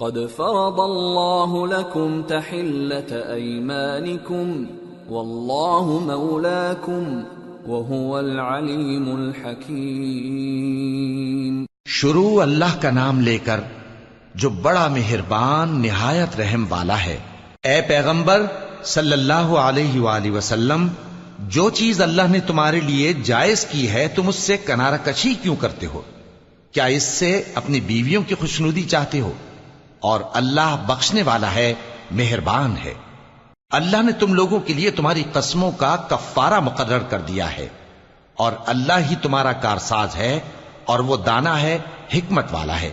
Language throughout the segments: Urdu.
قد فرض الله لكم تحلة أيمانكم والله مولاكم وهو العليم الحكيم شروع اللہ کا نام لے کر جو بڑا مہربان، نہایت رحم والا ہے۔ اے پیغمبر، صلی اللہ علیہ وآلہ وسلم، جو چیز اللہ نے تمہارے لیے جائز کی ہے، تم اس سے کنارہ کچھی کیوں کرتے ہو؟ کیا اس سے اپنی بیویوں کی خوشنودی چاہتے ہو؟ اور اللہ بخشنے والا ہے، مہربان ہے۔ اللہ نے تم لوگوں کے لیے تمہاری قسموں کا کفارہ مقرر کر دیا ہے۔ اور اللہ ہی تمہارا کارساز ہے اور وہ دانا ہے، حکمت والا ہے۔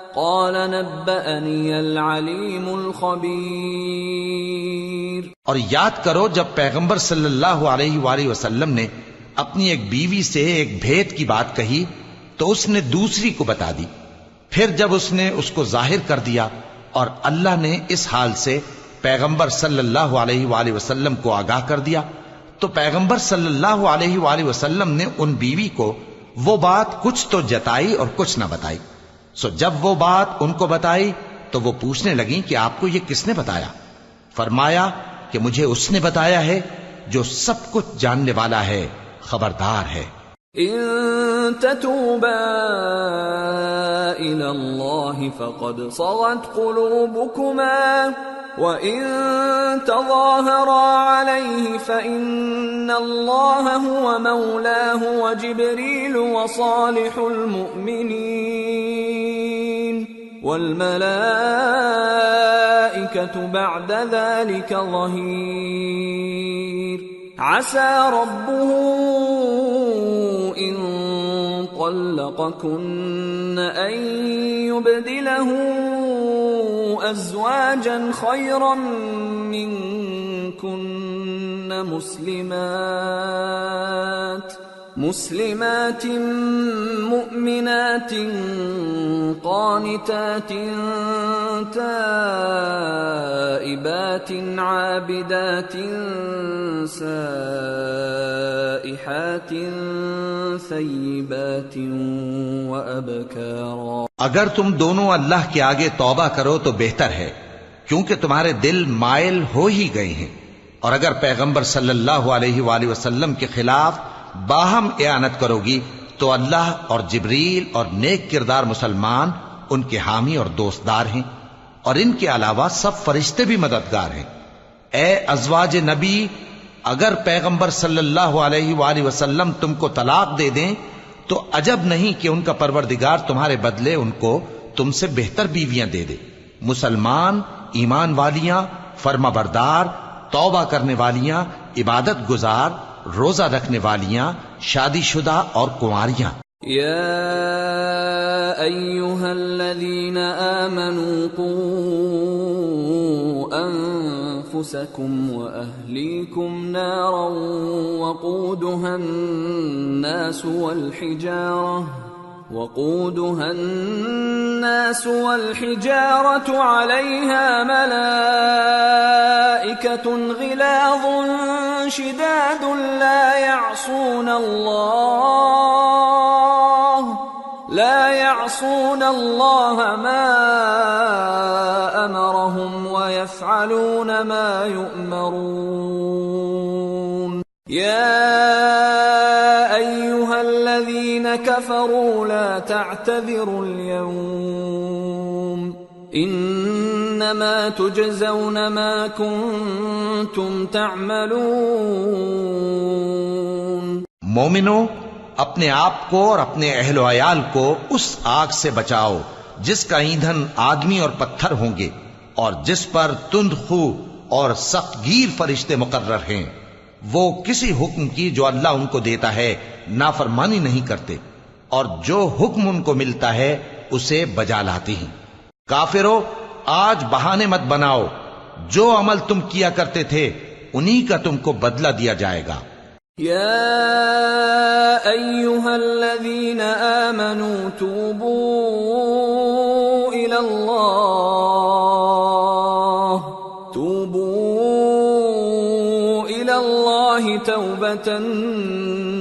قال نبأني العليم الخبير اور یاد کرو جب پیغمبر صلی اللہ علیہ وآلہ وسلم نے اپنی ایک بیوی سے ایک بھید کی بات کہی تو اس نے دوسری کو بتا دی۔ پھر جب اس نے اس کو ظاہر کر دیا اور اللہ نے اس حال سے پیغمبر صلی اللہ علیہ وآلہ وسلم کو آگاہ کر دیا تو پیغمبر صلی اللہ علیہ وآلہ وسلم نے ان بیوی کو وہ بات کچھ تو جتائی اور کچھ نہ بتائی۔ سو جب وہ بات ان کو بتائی تو وہ پوچھنے لگیں کہ آپ کو یہ کس نے بتایا؟ فرمایا کہ مجھے اس نے بتایا ہے جو سب کچھ جاننے والا ہے، خبردار ہے۔ ان تتوبا الى الله فقد صغت قلوبكما وان تظاهرا عليه فان الله هو مولاه وجبريل وصالح المؤمنين والملائكه بعد ذلك ظهير. عسى ربه ان طلقكن ان يبدله ازواجا خيرا منكن مسلمات. مسلمات مؤمنات قانتات تائبات عابدات سائحات ثيبات وأبكارا اگر تم دونوں اللہ کے آگے توبہ کرو تو بہتر ہے، کیونکہ تمہارے دل مائل ہو ہی گئے ہیں۔ اور اگر پیغمبر صلی اللہ علیہ وآلہ وسلم کے خلاف باہم اعانت کرو گی تو اللہ اور جبریل اور نیک کردار مسلمان ان کے حامی اور دوستدار ہیں اور ان کے علاوہ سب فرشتے بھی مددگار ہیں۔ اے ازواج نبی، اگر پیغمبر صلی اللہ علیہ وآلہ وسلم تم کو طلاق دے دیں، تو عجب نہیں کہ ان کا پروردگار تمہارے بدلے ان کو تم سے بہتر بیویاں دے دے۔ مسلمان، ایمان والیاں، فرما بردار، توبہ کرنے والیاں، عبادت گزار روزہ رکھنے والیاں شادی شدہ اور کنواریاں۔ يا ايها الذين امنوا قوا انفسكم واهليكم نارا وقودها الناس والحجاره وقودها الناس والحجارة عليها ملائكة غلاظ شداد لا يعصون الله. لا يعصون الله ما أمرهم ويفعلون ما يؤمرون. يا أيها الذين كفروا لا تعتذروا اليوم. ان انما تجزون ما كنتم تعملون. مومنو، اپنے آپ کو اور اپنے اہل و عیال کو اس آگ سے بچاؤ جس کا ایندھن آدمی اور پتھر ہوں گے اور جس پر تند خو اور سخت گیر فرشتے مقرر ہیں۔ وہ کسی حکم کی جو اللہ ان کو دیتا ہے نافرمانی نہیں کرتے اور جو حکم ان کو ملتا ہے اسے بجا لاتی ہیں۔ کافرو آج بہانے مت بناؤ۔ جو عمل تم کیا کرتے تھے، انہی کا تم کو بدلہ دیا جائے گا۔ يا ايها الذين امنوا توبوا الى الله توبوا الى الله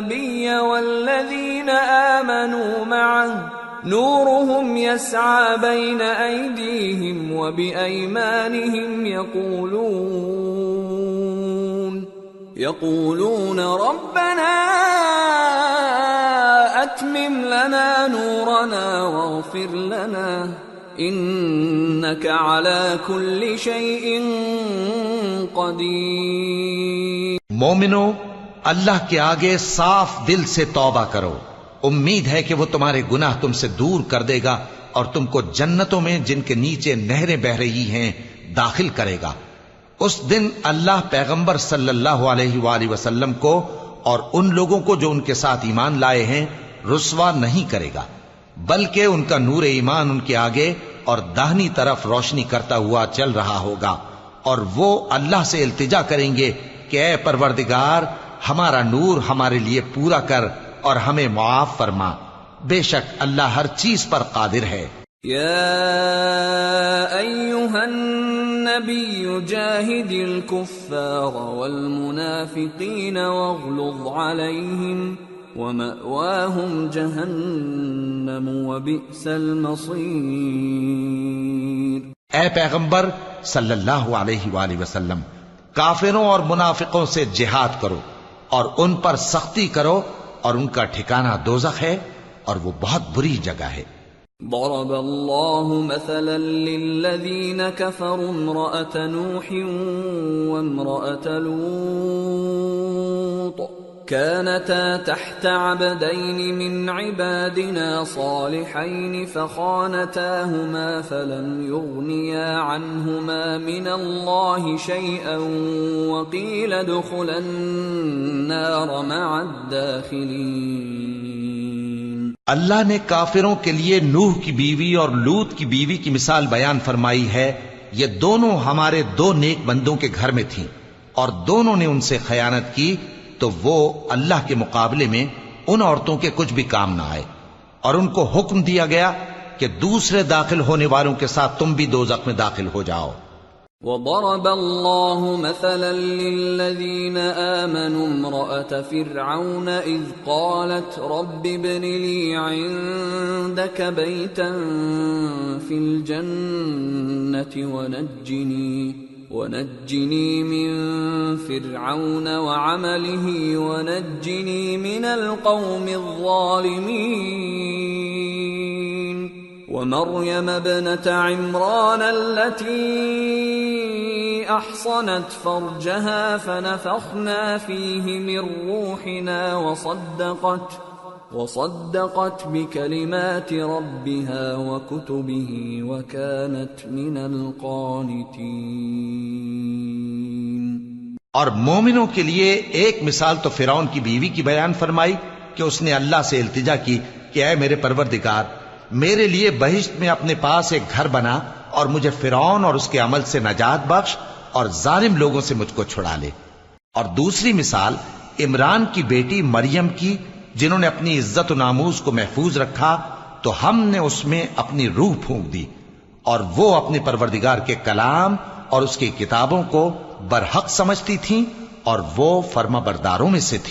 النبي والذين آمنوا معه. نورهم يسعى بين أيديهم وبأيمانهم يقولون. يقولون ربنا أتمم لنا نورنا واغفر لنا. إنك على كل شيء قدير. مومنو اللہ کے آگے صاف دل سے توبہ کرو۔ امید ہے کہ وہ تمہارے گناہ تم سے دور کر دے گا اور تم کو جنتوں میں جن کے نیچے نہریں بہ رہی ہیں داخل کرے گا۔ اس دن اللہ پیغمبر صلی اللہ علیہ وآلہ وسلم کو اور ان لوگوں کو جو ان کے ساتھ ایمان لائے ہیں، رسوا نہیں کرے گا۔ بلکہ ان کا نور ایمان ان کے آگے اور داہنی طرف روشنی کرتا ہوا چل رہا ہوگا۔ اور وہ اللہ سے التجا کریں گے کہ اے پروردگار ہمارا نور ہمارے لیے پورا کر اور ہمیں معاف فرما۔ بے شک اللہ ہر چیز پر قادر ہے۔ يا أيها النبي جاهد الكفار والمنافقين واغلظ عليهم ومأواهم جهنم وبئس المصير اے پیغمبر صلی اللہ علیہ وآلہ وسلم کافروں اور منافقوں سے جہاد کرو۔ اور ان پر سختی کرو اور ان کا ٹھکانہ دوزخ ہے اور وہ بہت بری جگہ ہے۔ ضرب الله مثلا للذين كفروا امرأة نوح وامرأة لوط۔ كانتا تحت عبدين من عبادنا صالحين فخانتاهما فلم يغنيا عنهما من الله شيئا وقيل ادخلا النار مع الداخلين. اللہ نے کافروں کے لیے نوح کی بیوی اور لوت کی بیوی کی مثال بیان فرمائی ہے، یہ دونوں ہمارے دو نیک بندوں کے گھر میں تھیں اور دونوں نے ان سے خیانت کی تو وہ اللہ کے مقابلے میں ان عورتوں کے کچھ بھی کام نہ آئے۔ اور ان کو حکم دیا گیا کہ دوسرے داخل ہونے والوں کے ساتھ تم بھی دو میں داخل ہو جاؤ۔ وضرب الله مثلا للذين آمنوا امرأة فرعون إذ قالت رب ابن لي عندك بيتا في الجنة ونجني ونجني من فرعون وعمله ونجني من القوم الظالمين ومريم ابنة عمران التي أحصنت فرجها فنفخنا فيه من روحنا وصدقت وصدقت بكلمات ربها وكتبه وكانت من القانتين. اور مومنوں کے لیے ایک مثال تو فرعون کی بیوی کی بیان فرمائی کہ اس نے اللہ سے التجا کی کہ اے میرے پروردگار، میرے لیے بہشت میں اپنے پاس ایک گھر بنا اور مجھے فرعون اور اس کے عمل سے نجات بخش اور ظالم لوگوں سے مجھ کو چھڑا لے۔ اور دوسری مثال، عمران کی بیٹی مریم کی جنہوں نے اپنی عزت و ناموز کو محفوظ رکھا، تو ہم نے اس میں اپنی روح پھونک دی اور وہ اپنے پروردگار کے کلام اور اس کی کتابوں کو برحق سمجھتی تھیں اور وہ فرما برداروں میں سے تھی